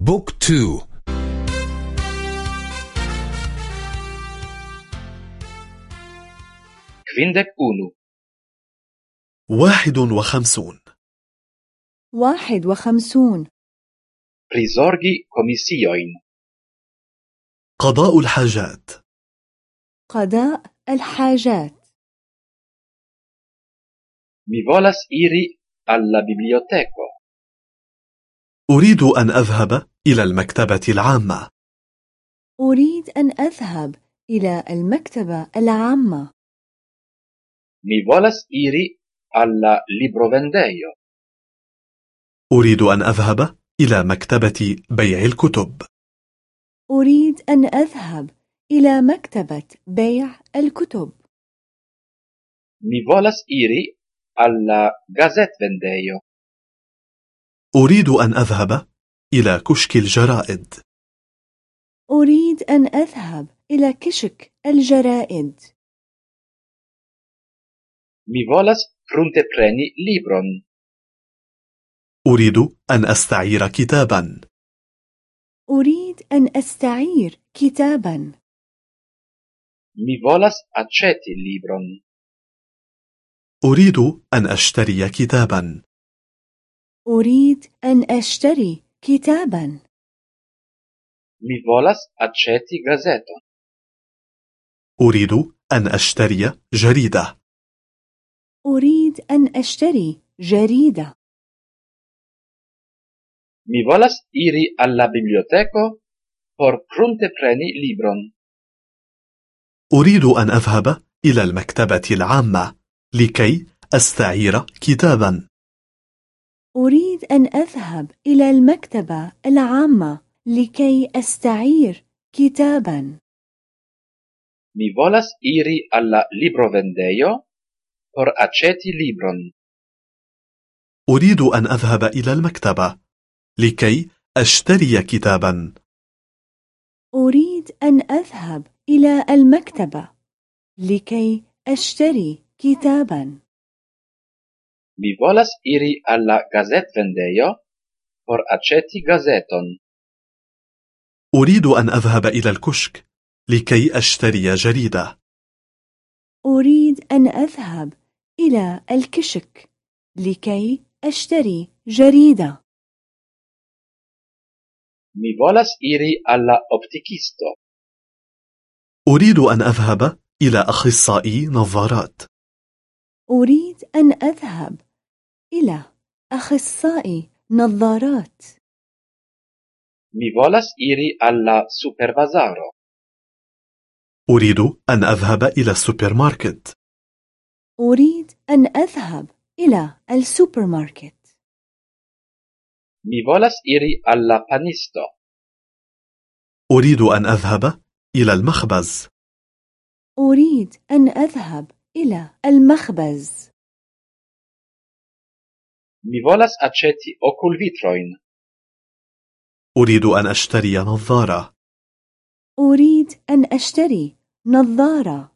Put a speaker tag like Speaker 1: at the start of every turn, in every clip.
Speaker 1: book two.
Speaker 2: kvindek unu.
Speaker 3: واحد وخمسون.
Speaker 4: واحد وخمسون.
Speaker 2: prizorgi komisiojn.
Speaker 3: قضاء الحاجات.
Speaker 4: قضاء الحاجات.
Speaker 2: mi volas iri alla biblioteco.
Speaker 3: أريد أن أذهب إلى المكتبة العامة
Speaker 4: أريد أن أذهب إلى المكتبة العامة
Speaker 2: Mi volas iri alla librovendeio.
Speaker 3: أريد أن أذهب إلى مكتبة بيع الكتب
Speaker 4: أريد أن أذهب إلى مكتبة بيع الكتب
Speaker 2: Mi volas iri alla gazetvendeio.
Speaker 3: أريد أن أذهب إلى كشك الجرائد.
Speaker 4: أريد أن أذهب إلى كشك الجرائد.
Speaker 2: Mi volas pruntepreni libron.
Speaker 3: أريد أن أستعير كتابا.
Speaker 4: أريد أن أستعير كتابا.
Speaker 2: Mi volas aceti libron.
Speaker 3: أريد أن أشتري كتابا.
Speaker 4: أريد أن أشتري كتابا
Speaker 2: Mi volas aceti gazeton.
Speaker 3: أريد أن أشتري جريدة
Speaker 4: أريد أن أشتري جريدة
Speaker 2: Mi volas iri alla biblioteco por pruntepreni libron.
Speaker 3: أريد أن أذهب إلى المكتبة العامة لكي أستعير كتابا
Speaker 4: أريد أن أذهب إلى المكتبة العامة لكي أستعير كتابا.
Speaker 2: Mi volas iri alla librovendeio por aceti libron.
Speaker 3: أريد أن أذهب إلى المكتبة لكي أشتري كتابا.
Speaker 4: أريد أن أذهب إلى المكتبة لكي أشتري كتابا.
Speaker 2: Mi volas iri alla gazetvendeio por aceti gazeton.
Speaker 3: أريد أن أذهب إلى الكشك لكي أشتري جريدة
Speaker 4: أريد أن أذهب إلى الكشك لكي أشتري جريدة
Speaker 2: Mi volas iri alla optikisto.
Speaker 3: أريد أن أذهب إلى أخصائي نظارات
Speaker 4: أريد أن أذهب إلى أخصائي نظارات.
Speaker 2: Mi volas iri alla superbazaro.
Speaker 3: أريد أن أذهب إلى السوبر ماركت
Speaker 4: أريد أن أذهب إلى السوبر ماركت
Speaker 2: Mi volas iri alla panisto.
Speaker 3: أريد أن أذهب إلى المخبز.
Speaker 4: أريد أن أذهب إلى المخبز.
Speaker 2: Mi volas aceti okulvitrojn.
Speaker 3: أريد أن أشتري نظارة
Speaker 4: أريد أن أشتري نظارة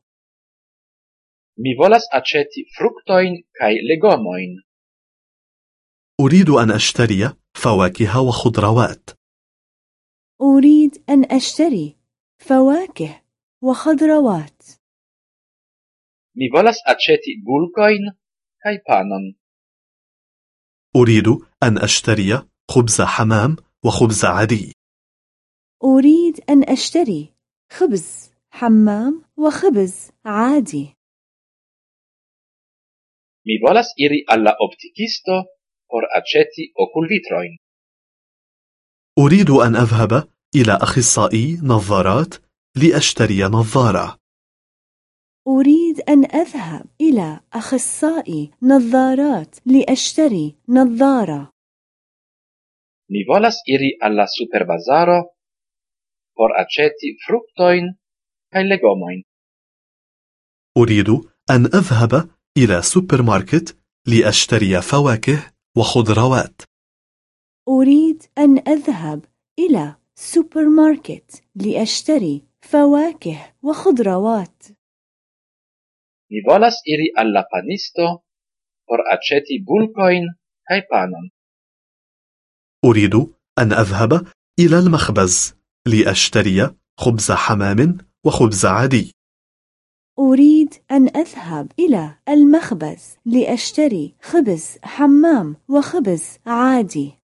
Speaker 2: Mi volas aceti fruktojn kaj legomojn.
Speaker 3: أريد أن أشتري فواكه وخضروات
Speaker 4: أريد أن أشتري فواكه وخضروات
Speaker 2: Mi volas aceti bulkojn kaj panon.
Speaker 3: أريد أن أشتري خبز حمام وخبز عادي.
Speaker 4: أريد أن أشتري خبز حمام وخبز عادي.
Speaker 2: Mi volas iri alla optikisto por aceti okulvitrojn.
Speaker 3: أريد أن أذهب إلى أخصائي نظارات لأشتري نظارة.
Speaker 4: أريد أن أذهب إلى أخصائي نظارات لأشتري نظارة.
Speaker 2: Mi volas iri al la superbazaro por aĉeti fruktojn kaj legomojn.
Speaker 3: أريد أن أذهب إلى سوبر ماركت لأشتري فواكه وخضروات.
Speaker 4: أريد أن أذهب إلى سوبر ماركت لأشتري فواكه وخضروات.
Speaker 2: Mi volas iri alla panisto por aceti bulkojn kaj panon.
Speaker 3: أريد أن أذهب إلى المخبز لأشتري خبز حمام وخبز عادي
Speaker 4: أريد أن أذهب إلى المخبز لأشتري خبز حمام وخبز عادي